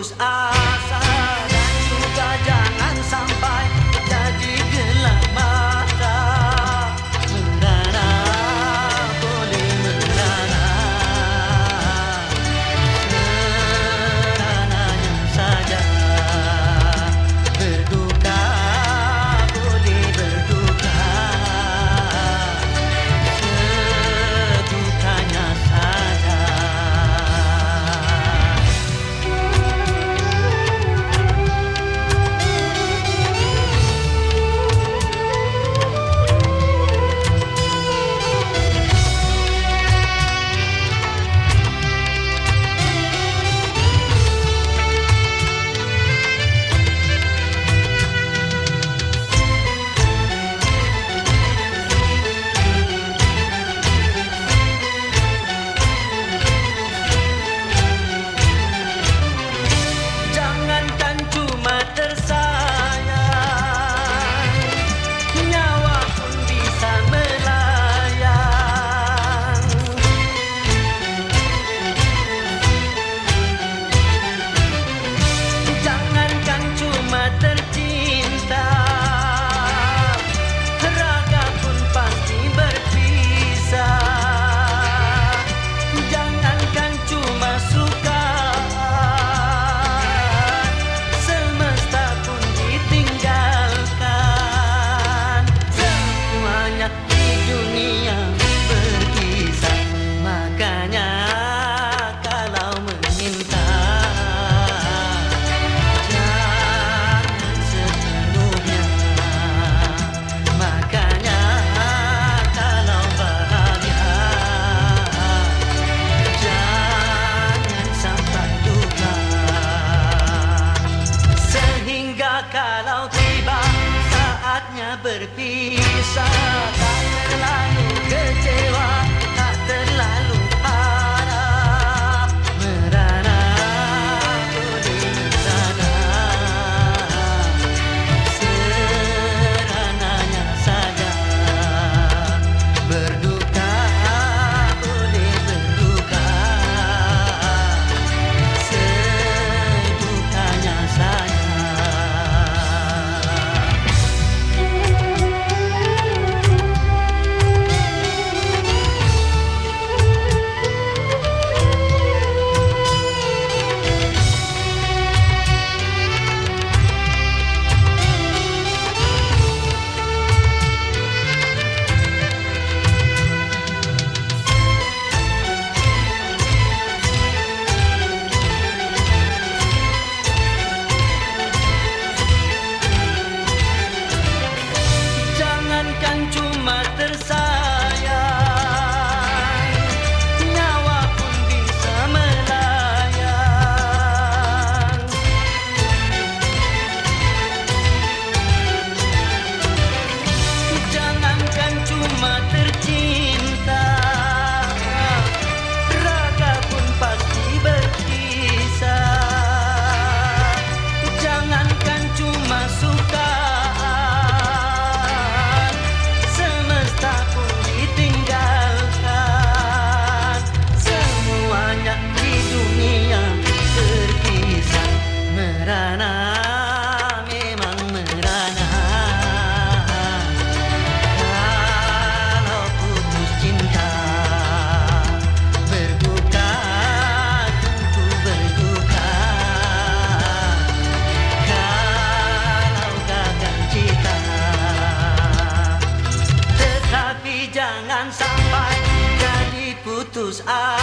asa perdí. whose eyes.